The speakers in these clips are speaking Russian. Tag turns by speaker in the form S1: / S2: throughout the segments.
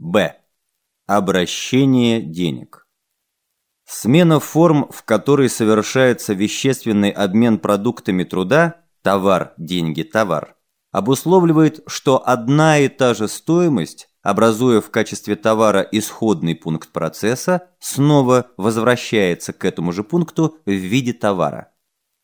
S1: Б. Обращение денег. Смена форм, в которой совершается вещественный обмен продуктами труда, товар, деньги, товар, обусловливает, что одна и та же стоимость, образуя в качестве товара исходный пункт процесса, снова возвращается к этому же пункту в виде товара.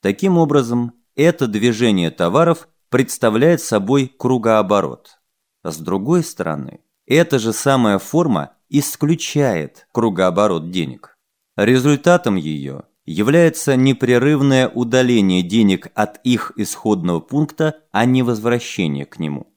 S1: Таким образом, это движение товаров представляет собой кругооборот. С другой стороны, эта же самая форма исключает кругооборот денег. Результатом ее является непрерывное удаление денег от их исходного пункта, а не возвращение к нему.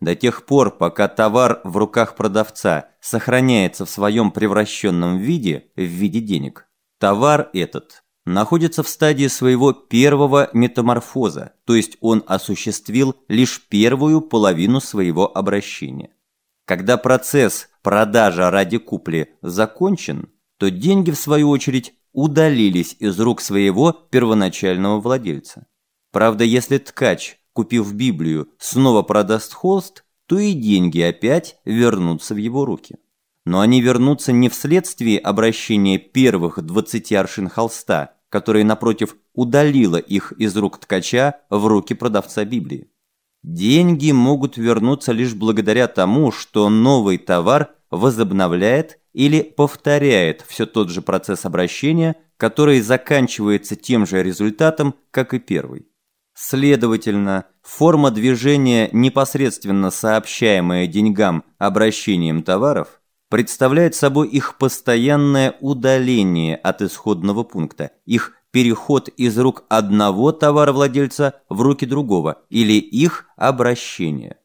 S1: До тех пор, пока товар в руках продавца сохраняется в своем превращенном виде, в виде денег, товар этот находится в стадии своего первого метаморфоза, то есть он осуществил лишь первую половину своего обращения. Когда процесс продажа ради купли закончен, то деньги, в свою очередь, удалились из рук своего первоначального владельца. Правда, если ткач, купив Библию, снова продаст холст, то и деньги опять вернутся в его руки. Но они вернутся не вследствие обращения первых 20 аршин холста, которое, напротив, удалило их из рук ткача в руки продавца Библии. Деньги могут вернуться лишь благодаря тому, что новый товар возобновляет или повторяет все тот же процесс обращения, который заканчивается тем же результатом, как и первый. Следовательно, форма движения, непосредственно сообщаемая деньгам обращением товаров, представляет собой их постоянное удаление от исходного пункта, их переход из рук одного товаровладельца в руки другого или их обращение.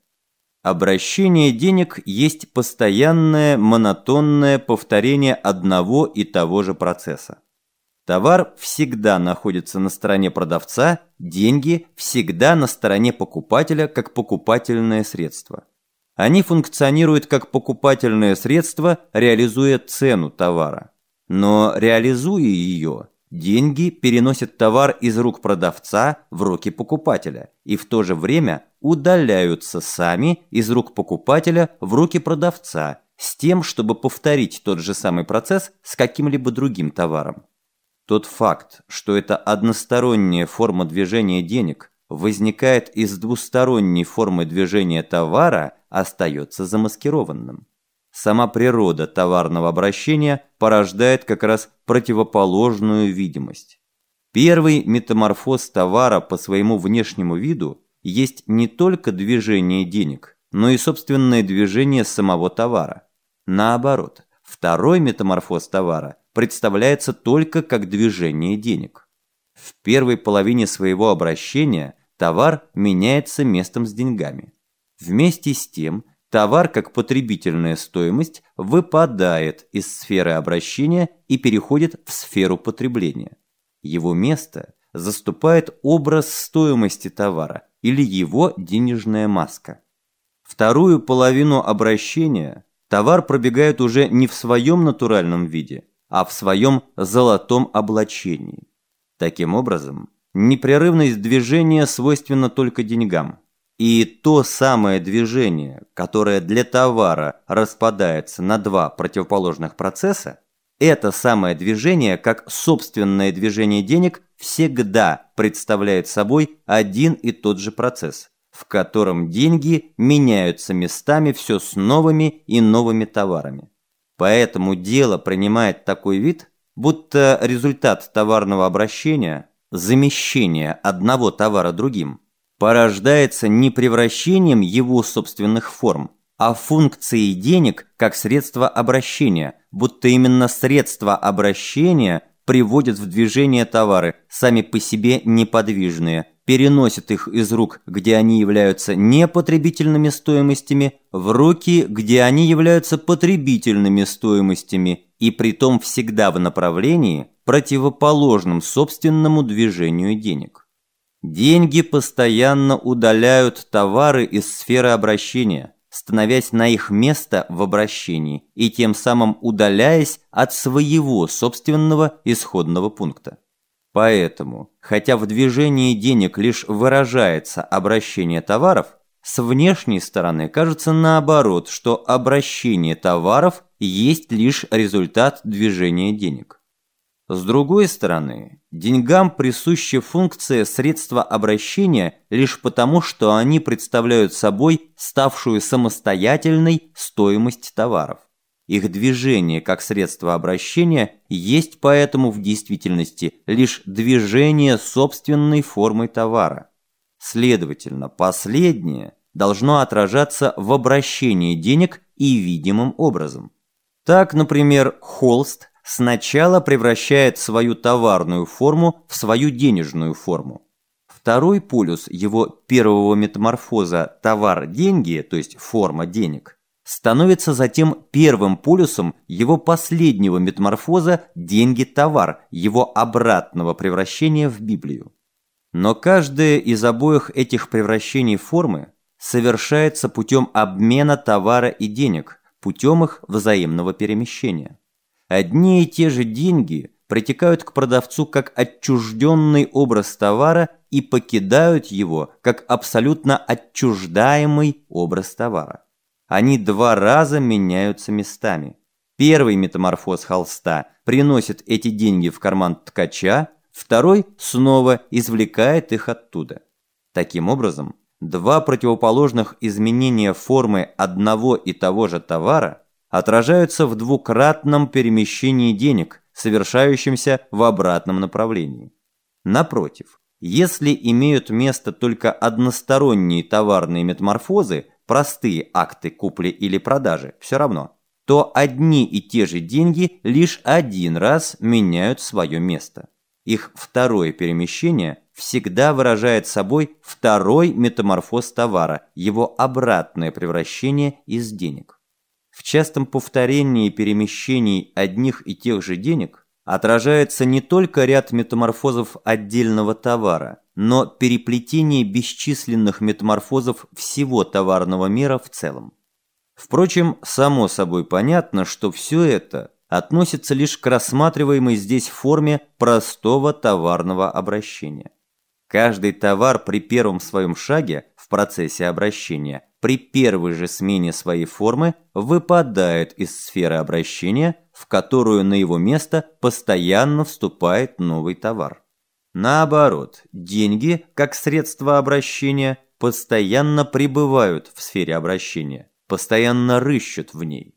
S1: Обращение денег есть постоянное монотонное повторение одного и того же процесса. Товар всегда находится на стороне продавца, деньги всегда на стороне покупателя как покупательное средство. Они функционируют как покупательное средство, реализуя цену товара. Но реализуя ее, Деньги переносят товар из рук продавца в руки покупателя и в то же время удаляются сами из рук покупателя в руки продавца с тем, чтобы повторить тот же самый процесс с каким-либо другим товаром. Тот факт, что это односторонняя форма движения денег возникает из двусторонней формы движения товара, остается замаскированным. Сама природа товарного обращения порождает как раз противоположную видимость. Первый метаморфоз товара по своему внешнему виду есть не только движение денег, но и собственное движение самого товара. Наоборот, второй метаморфоз товара представляется только как движение денег. В первой половине своего обращения товар меняется местом с деньгами. Вместе с тем товар как потребительная стоимость выпадает из сферы обращения и переходит в сферу потребления. Его место заступает образ стоимости товара или его денежная маска. Вторую половину обращения товар пробегает уже не в своем натуральном виде, а в своем золотом облачении. Таким образом, непрерывность движения свойственна только деньгам. И то самое движение, которое для товара распадается на два противоположных процесса, это самое движение, как собственное движение денег, всегда представляет собой один и тот же процесс, в котором деньги меняются местами все с новыми и новыми товарами. Поэтому дело принимает такой вид, будто результат товарного обращения – замещение одного товара другим – порождается не превращением его собственных форм, а функцией денег как средства обращения, будто именно средства обращения приводят в движение товары, сами по себе неподвижные, переносят их из рук, где они являются непотребительными стоимостями, в руки, где они являются потребительными стоимостями, и притом всегда в направлении, противоположном собственному движению денег. Деньги постоянно удаляют товары из сферы обращения, становясь на их место в обращении и тем самым удаляясь от своего собственного исходного пункта. Поэтому, хотя в движении денег лишь выражается обращение товаров, с внешней стороны кажется наоборот, что обращение товаров есть лишь результат движения денег. С другой стороны, деньгам присуща функция средства обращения лишь потому, что они представляют собой ставшую самостоятельной стоимость товаров. Их движение как средство обращения есть поэтому в действительности лишь движение собственной формой товара. Следовательно, последнее должно отражаться в обращении денег и видимым образом. Так, например, холст сначала превращает свою товарную форму в свою денежную форму. Второй полюс его первого метаморфоза «товар-деньги», то есть форма денег, становится затем первым полюсом его последнего метаморфоза «деньги-товар», его обратного превращения в Библию. Но каждое из обоих этих превращений формы совершается путем обмена товара и денег, путем их взаимного перемещения. Одни и те же деньги притекают к продавцу как отчужденный образ товара и покидают его как абсолютно отчуждаемый образ товара. Они два раза меняются местами. Первый метаморфоз холста приносит эти деньги в карман ткача, второй снова извлекает их оттуда. Таким образом, два противоположных изменения формы одного и того же товара отражаются в двукратном перемещении денег, совершающемся в обратном направлении. Напротив, если имеют место только односторонние товарные метаморфозы, простые акты купли или продажи, все равно, то одни и те же деньги лишь один раз меняют свое место. Их второе перемещение всегда выражает собой второй метаморфоз товара, его обратное превращение из денег. В частом повторении перемещений одних и тех же денег отражается не только ряд метаморфозов отдельного товара, но переплетение бесчисленных метаморфозов всего товарного мира в целом. Впрочем, само собой понятно, что все это относится лишь к рассматриваемой здесь форме простого товарного обращения. Каждый товар при первом своем шаге в процессе обращения, при первой же смене своей формы, выпадает из сферы обращения, в которую на его место постоянно вступает новый товар. Наоборот, деньги, как средство обращения, постоянно пребывают в сфере обращения, постоянно рыщут в ней.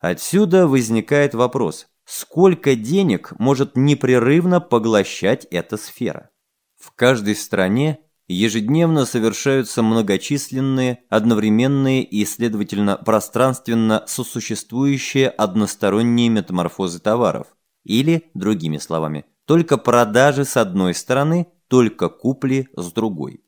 S1: Отсюда возникает вопрос, сколько денег может непрерывно поглощать эта сфера? В каждой стране ежедневно совершаются многочисленные, одновременные и, следовательно, пространственно сосуществующие односторонние метаморфозы товаров, или, другими словами, только продажи с одной стороны, только купли с другой.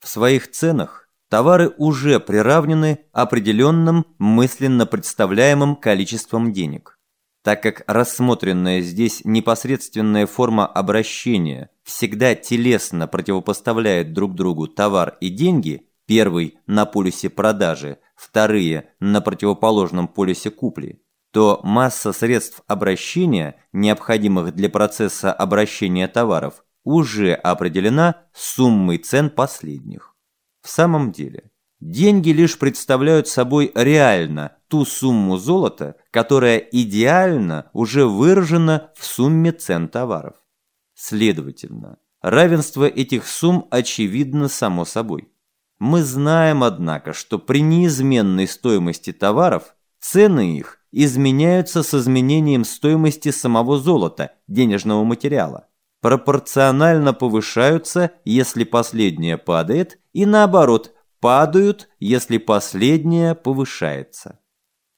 S1: В своих ценах товары уже приравнены определенным мысленно представляемым количеством денег. Так как рассмотренная здесь непосредственная форма обращения всегда телесно противопоставляет друг другу товар и деньги, первый на полюсе продажи, вторые на противоположном полюсе купли, то масса средств обращения, необходимых для процесса обращения товаров, уже определена суммой цен последних. В самом деле, деньги лишь представляют собой реально ту сумму золота, которая идеально уже выражена в сумме цен товаров. Следовательно, равенство этих сумм очевидно само собой. Мы знаем, однако, что при неизменной стоимости товаров цены их изменяются с изменением стоимости самого золота, денежного материала пропорционально повышаются, если последнее падает, и наоборот, падают, если последнее повышается.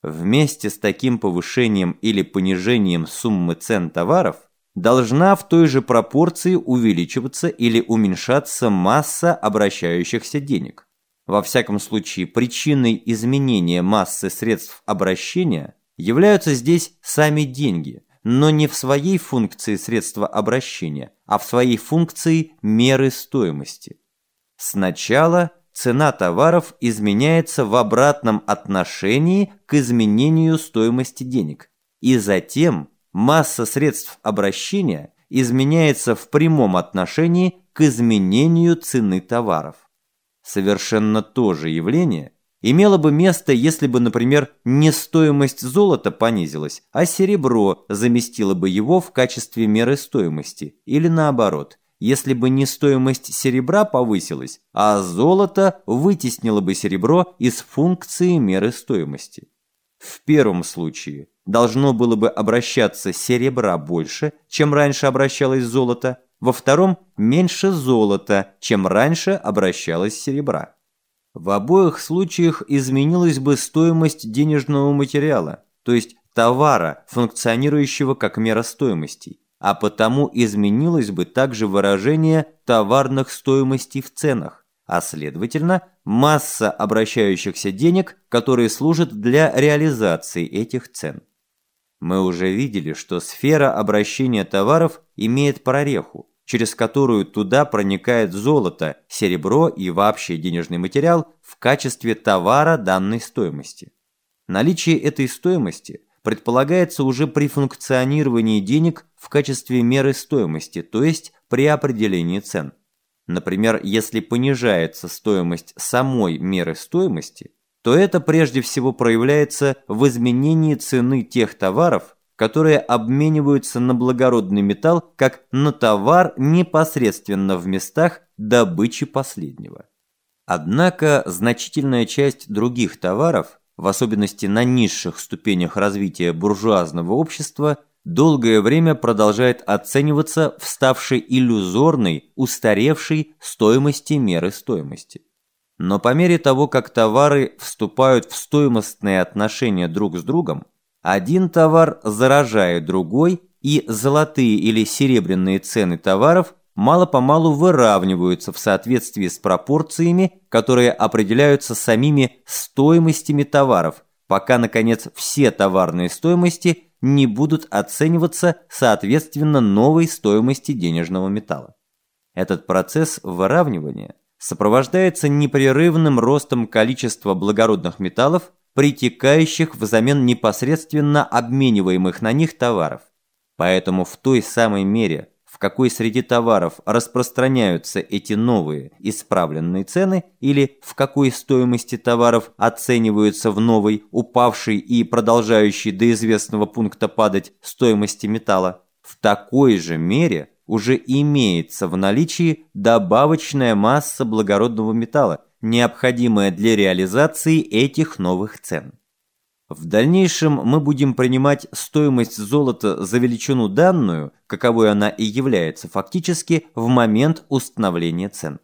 S1: Вместе с таким повышением или понижением суммы цен товаров должна в той же пропорции увеличиваться или уменьшаться масса обращающихся денег. Во всяком случае, причиной изменения массы средств обращения являются здесь сами деньги – но не в своей функции средства обращения, а в своей функции меры стоимости. Сначала цена товаров изменяется в обратном отношении к изменению стоимости денег, и затем масса средств обращения изменяется в прямом отношении к изменению цены товаров. Совершенно то же явление имело бы место, если бы, например, не стоимость золота понизилась, а серебро заместило бы его в качестве меры стоимости, или наоборот, если бы не стоимость серебра повысилась, а золото вытеснило бы серебро из функции меры стоимости. В первом случае должно было бы обращаться серебра больше, чем раньше обращалось золото, во втором – меньше золота, чем раньше обращалось серебра. В обоих случаях изменилась бы стоимость денежного материала, то есть товара, функционирующего как мера стоимости, а потому изменилось бы также выражение товарных стоимостей в ценах, а следовательно, масса обращающихся денег, которые служат для реализации этих цен. Мы уже видели, что сфера обращения товаров имеет прореху, через которую туда проникает золото, серебро и вообще денежный материал в качестве товара данной стоимости. Наличие этой стоимости предполагается уже при функционировании денег в качестве меры стоимости, то есть при определении цен. Например, если понижается стоимость самой меры стоимости, то это прежде всего проявляется в изменении цены тех товаров, которые обмениваются на благородный металл как на товар непосредственно в местах добычи последнего. Однако значительная часть других товаров, в особенности на низших ступенях развития буржуазного общества, долгое время продолжает оцениваться в ставшей иллюзорной, устаревшей стоимости меры стоимости. Но по мере того, как товары вступают в стоимостные отношения друг с другом, один товар заражает другой, и золотые или серебряные цены товаров мало-помалу выравниваются в соответствии с пропорциями, которые определяются самими стоимостями товаров, пока, наконец, все товарные стоимости не будут оцениваться соответственно новой стоимости денежного металла. Этот процесс выравнивания сопровождается непрерывным ростом количества благородных металлов, притекающих взамен непосредственно обмениваемых на них товаров. Поэтому в той самой мере, какой среди товаров распространяются эти новые исправленные цены или в какой стоимости товаров оцениваются в новой, упавшей и продолжающей до известного пункта падать стоимости металла, в такой же мере уже имеется в наличии добавочная масса благородного металла, необходимая для реализации этих новых цен. В дальнейшем мы будем принимать стоимость золота за величину данную, каковой она и является фактически в момент установления цен.